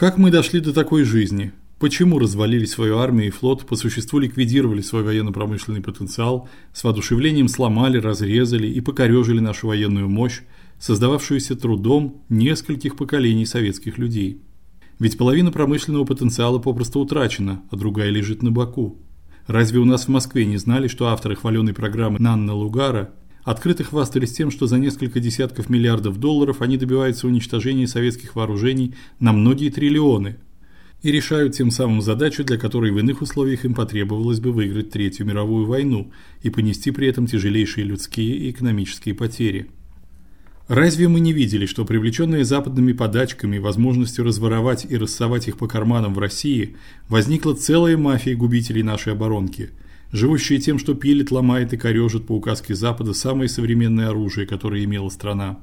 Как мы дошли до такой жизни? Почему развалили свою армию и флот, по существу ликвидировали свой военно-промышленный потенциал, с воодушевлением сломали, разрезали и покорежили нашу военную мощь, создававшуюся трудом нескольких поколений советских людей? Ведь половина промышленного потенциала попросту утрачена, а другая лежит на боку. Разве у нас в Москве не знали, что авторы хваленой программы Нанна Лугара открыто хвастались тем, что за несколько десятков миллиардов долларов они добиваются уничтожения советских вооружений на многие триллионы и решают тем самым задачу, для которой в иных условиях им потребовалось бы выиграть Третью мировую войну и понести при этом тяжелейшие людские и экономические потери. Разве мы не видели, что привлеченные западными подачками и возможностью разворовать и рассовать их по карманам в России, возникла целая мафия губителей нашей оборонки, живущая тем, что пилит, ломает и корежит по указке Запада самое современное оружие, которое имела страна?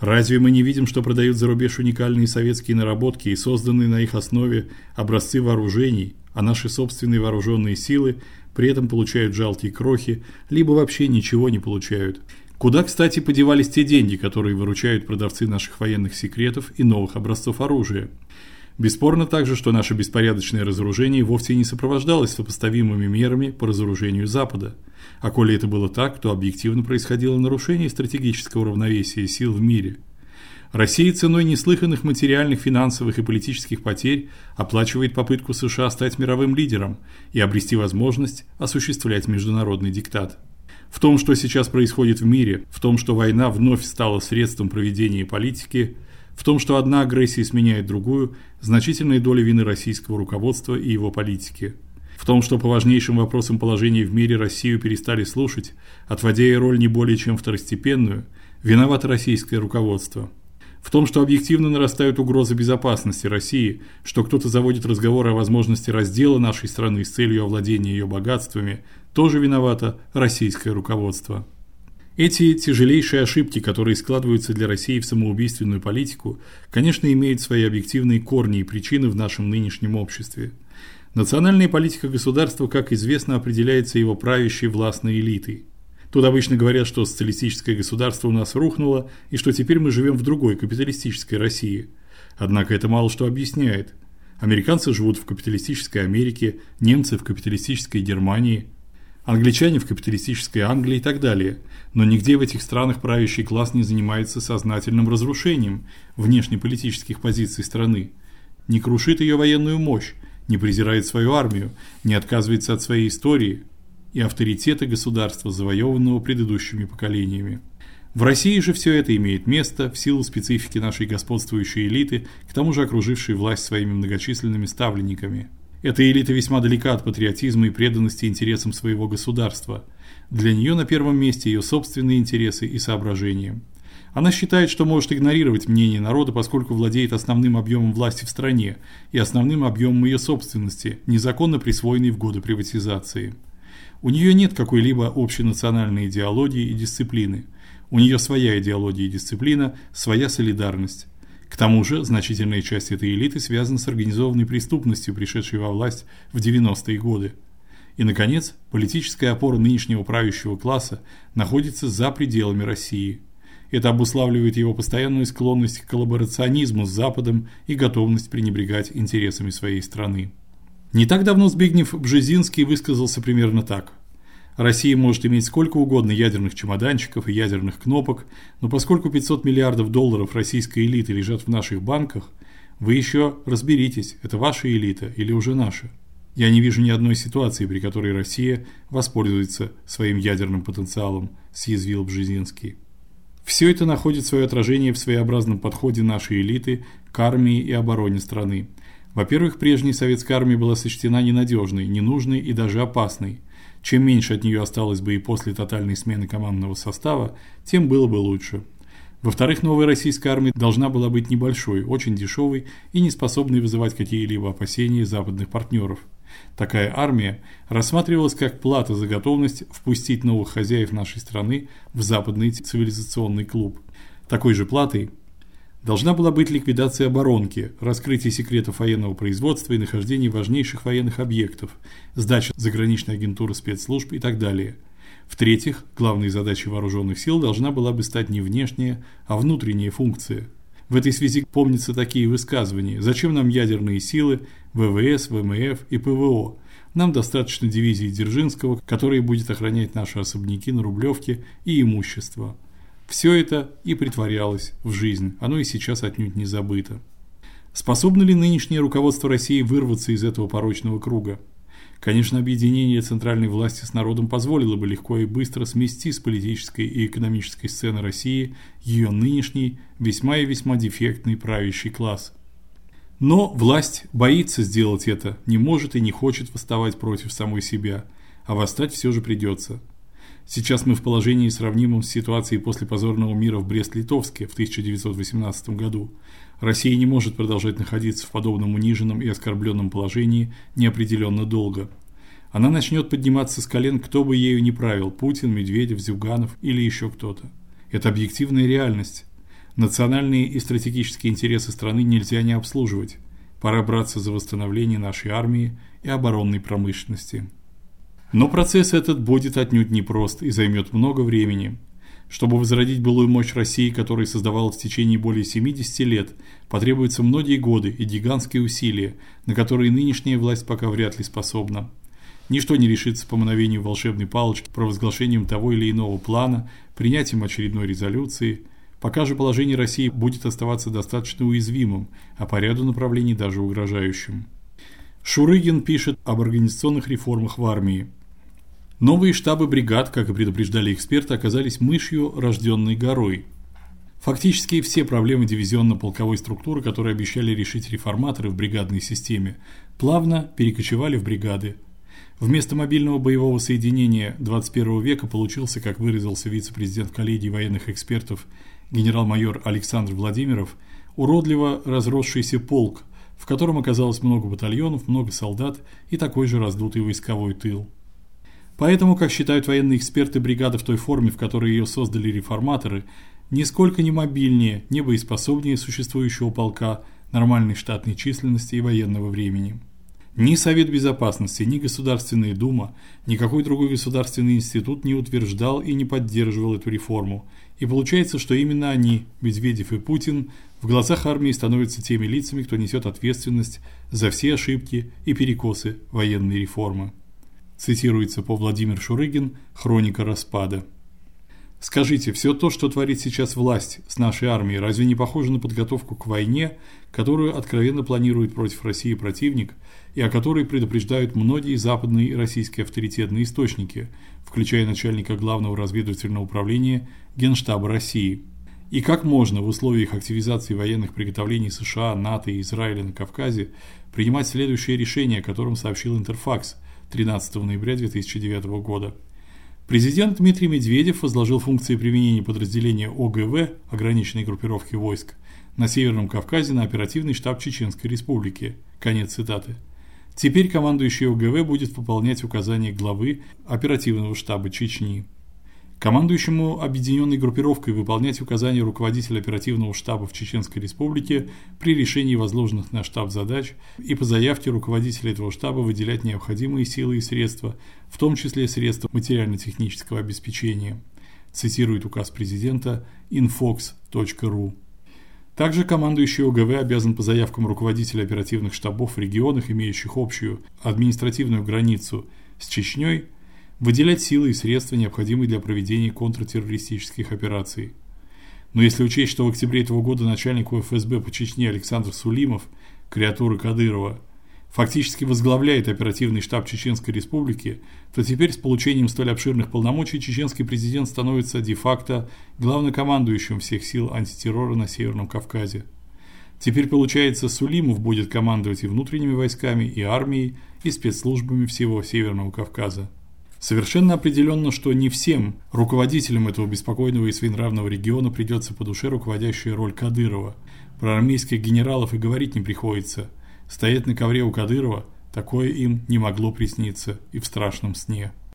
Разве мы не видим, что продают за рубеж уникальные советские наработки и созданные на их основе образцы вооружений, а наши собственные вооруженные силы при этом получают жалкие крохи, либо вообще ничего не получают? Куда, кстати, подевались те деньги, которые выручают продавцы наших военных секретов и новых образцов оружия? Бесспорно также, что наше беспорядочное разоружение вовсе не сопровождалось сопоставимыми мерами по разоружению Запада. А коли это было так, то объективно происходило нарушение стратегического равновесия сил в мире. Россия ценой неслыханных материальных, финансовых и политических потерь оплачивает попытку США стать мировым лидером и обрести возможность осуществлять международный диктат. В том, что сейчас происходит в мире, в том, что война вновь стала средством проведения политики, в том, что одна агрессия сменяет другую, значительная доля вины российского руководства и его политики. В том, что по важнейшим вопросам положения в мире Россию перестали слушать, отводя ей роль не более чем второстепенную, виновато российское руководство в том, что объективно нарастают угрозы безопасности России, что кто-то заводит разговоры о возможности раздела нашей страны с целью овладения ее богатствами, тоже виновато российское руководство. Эти тяжелейшие ошибки, которые складываются для России в самоубийственную политику, конечно, имеют свои объективные корни и причины в нашем нынешнем обществе. Национальная политика государства, как известно, определяется его правящей властной элитой. Тут обычно говорят, что социалистическое государство у нас рухнуло и что теперь мы живем в другой капиталистической России. Однако это мало что объясняет. Американцы живут в капиталистической Америке, немцы в капиталистической Германии, англичане в капиталистической Англии и так далее. Но нигде в этих странах правящий класс не занимается сознательным разрушением внешнеполитических позиций страны, не крушит ее военную мощь, не презирает свою армию, не отказывается от своей истории – и авторитета государства, завоеванного предыдущими поколениями. В России же все это имеет место в силу специфики нашей господствующей элиты, к тому же окружившей власть своими многочисленными ставленниками. Эта элита весьма далека от патриотизма и преданности интересам своего государства. Для нее на первом месте ее собственные интересы и соображения. Она считает, что может игнорировать мнение народа, поскольку владеет основным объемом власти в стране и основным объемом ее собственности, незаконно присвоенной в годы приватизации. У нее нет какой-либо общенациональной идеологии и дисциплины. У нее своя идеология и дисциплина, своя солидарность. К тому же, значительная часть этой элиты связана с организованной преступностью, пришедшей во власть в 90-е годы. И наконец, политическая опора нынешнего правящего класса находится за пределами России. Это обуславливает его постоянную склонность к коллаборационизму с Западом и готовность пренебрегать интересами своей страны. Не так давно Збигнев Бжезинский высказался примерно так: Россия может иметь сколько угодно ядерных чемоданчиков и ядерных кнопок, но поскольку 500 миллиардов долларов российской элиты лежат в наших банках, вы еще разберитесь, это ваша элита или уже наша. Я не вижу ни одной ситуации, при которой Россия воспользуется своим ядерным потенциалом, съязвил Бжезинский. Все это находит свое отражение в своеобразном подходе нашей элиты к армии и обороне страны. Во-первых, прежняя советская армия была сочтена ненадежной, ненужной и даже опасной. Чем меньше от нее осталось бы и после тотальной смены командного состава, тем было бы лучше. Во-вторых, новая российская армия должна была быть небольшой, очень дешевой и не способной вызывать какие-либо опасения западных партнеров. Такая армия рассматривалась как плата за готовность впустить новых хозяев нашей страны в западный цивилизационный клуб. Такой же платой Должна была быть ликвидация оборонки, раскрытие секретов военного производства и нахождение важнейших военных объектов, сдача заграничной агентуры спецслужб и так далее. В-третьих, главной задачей вооруженных сил должна была бы стать не внешняя, а внутренняя функция. В этой связи помнятся такие высказывания: "Зачем нам ядерные силы, ВВС, ВМФ и ПВО? Нам достаточно дивизии Дзержинского, которая будет охранять наши особняки на Рублевке и имущество". Все это и притворялось в жизнь. Оно и сейчас отнюдь не забыто. Способно ли нынешнее руководство России вырваться из этого порочного круга? Конечно, объединение центральной власти с народом позволило бы легко и быстро смести с политической и экономической сцены России ее нынешний, весьма и весьма дефектный правящий класс. Но власть боится сделать это, не может и не хочет восставать против самой себя, а восстать все же придется. Сейчас мы в положении сравнимом с ситуацией после позорного мира в Брест-Литовске в 1918 году. Россия не может продолжать находиться в подобном униженном и оскорбленном положении неопределенно долго. Она начнет подниматься с колен, кто бы ею ни правил: Путин, Медведев, Зюганов или еще кто-то. Это объективная реальность. Национальные и стратегические интересы страны нельзя не обслуживать. Пора браться за восстановление нашей армии и оборонной промышленности. Но процесс этот будет отнюдь непрост и займет много времени. Чтобы возродить былую мощь России, которая создавалась в течение более 70 лет, потребуются многие годы и гигантские усилия, на которые нынешняя власть пока вряд ли способна. Ничто не решится по мановению волшебной палочки, провозглашением того или иного плана, принятием очередной резолюции. Пока же положение России будет оставаться достаточно уязвимым, а по ряду направлений даже угрожающим. Шурыгин пишет об организационных реформах в армии. Новые штабы бригад, как и предупреждали эксперты, оказались мышью, рожденной горой. Фактически все проблемы дивизионно-полковой структуры, которые обещали решить реформаторы в бригадной системе, плавно перекочевали в бригады. Вместо мобильного боевого соединения 21 века получился, как выразился вице-президент коллегии военных экспертов генерал-майор Александр Владимиров, уродливо разросшийся полк, в котором оказалось много батальонов, много солдат и такой же раздутый войсковой тыл. Поэтому, как считают военные эксперты, бригада в той форме, в которой ее создали реформаторы, нисколько не мобильнее, не боеспособнее существующего полка нормальной штатной численности и военного времени. Ни Совет безопасности, ни Государственная Дума, никакой другой государственный институт не утверждал и не поддерживал эту реформу. И получается, что именно они, Медведев и Путин, в глазах армии становятся теми лицами, кто несет ответственность за все ошибки и перекосы военной реформы цитируется по Владимир Шурыгин Хроника распада. Скажите, все то, что творит сейчас власть с нашей армией, разве не похоже на подготовку к войне, которую откровенно планирует против России противник и о которой предупреждают многие западные и российские авторитетные источники, включая начальника главного разведывательного управления Генштаба России? И как можно в условиях активизации военных приготовлений США, НАТО и Израиля на Кавказе принимать следующее решение, о котором сообщил Интерфакс – 13 ноября 2009 года. Президент Дмитрий Медведев возложил функции применения подразделения ОГВ ограниченной группировки войск на Северном Кавказе на оперативный штаб Чеченской Республики. Конец цитаты. Теперь командующий ОГВ будет выполнять указания главы оперативного штаба Чечни командующему объединенной группировкой выполнять указания руководителя оперативного штаба в Чеченской Республике при решении возложенных на штаб задач и по заявке руководителя этого штаба выделять необходимые силы и средства, в том числе средства материально-технического обеспечения. Цитирует указ президента infox.ru. Также командующий ОГВ обязан по заявкам руководителя оперативных штабов в регионах, имеющих общую административную границу с Чечней, выделять силы и средства, необходимые для проведения контртеррористических операций. Но если учесть, что в октябре этого года начальник ФСБ по Чечне Александр Сулимов, креатура Кадырова, фактически возглавляет оперативный штаб Чеченской Республики, то теперь с получением столь обширных полномочий чеченский президент становится де-факто главнокомандующим всех сил антитеррора на Северном Кавказе. Теперь получается, Сулимов будет командовать и внутренними войсками, и армией, и спецслужбами всего Северного Кавказа. Совершенно определенно, что не всем руководителям этого беспокойного и своенравного региона придется по душе руководящая роль Кадырова. Про армейских генералов и говорить не приходится. Стоять на ковре у Кадырова такое им не могло присниться и в страшном сне.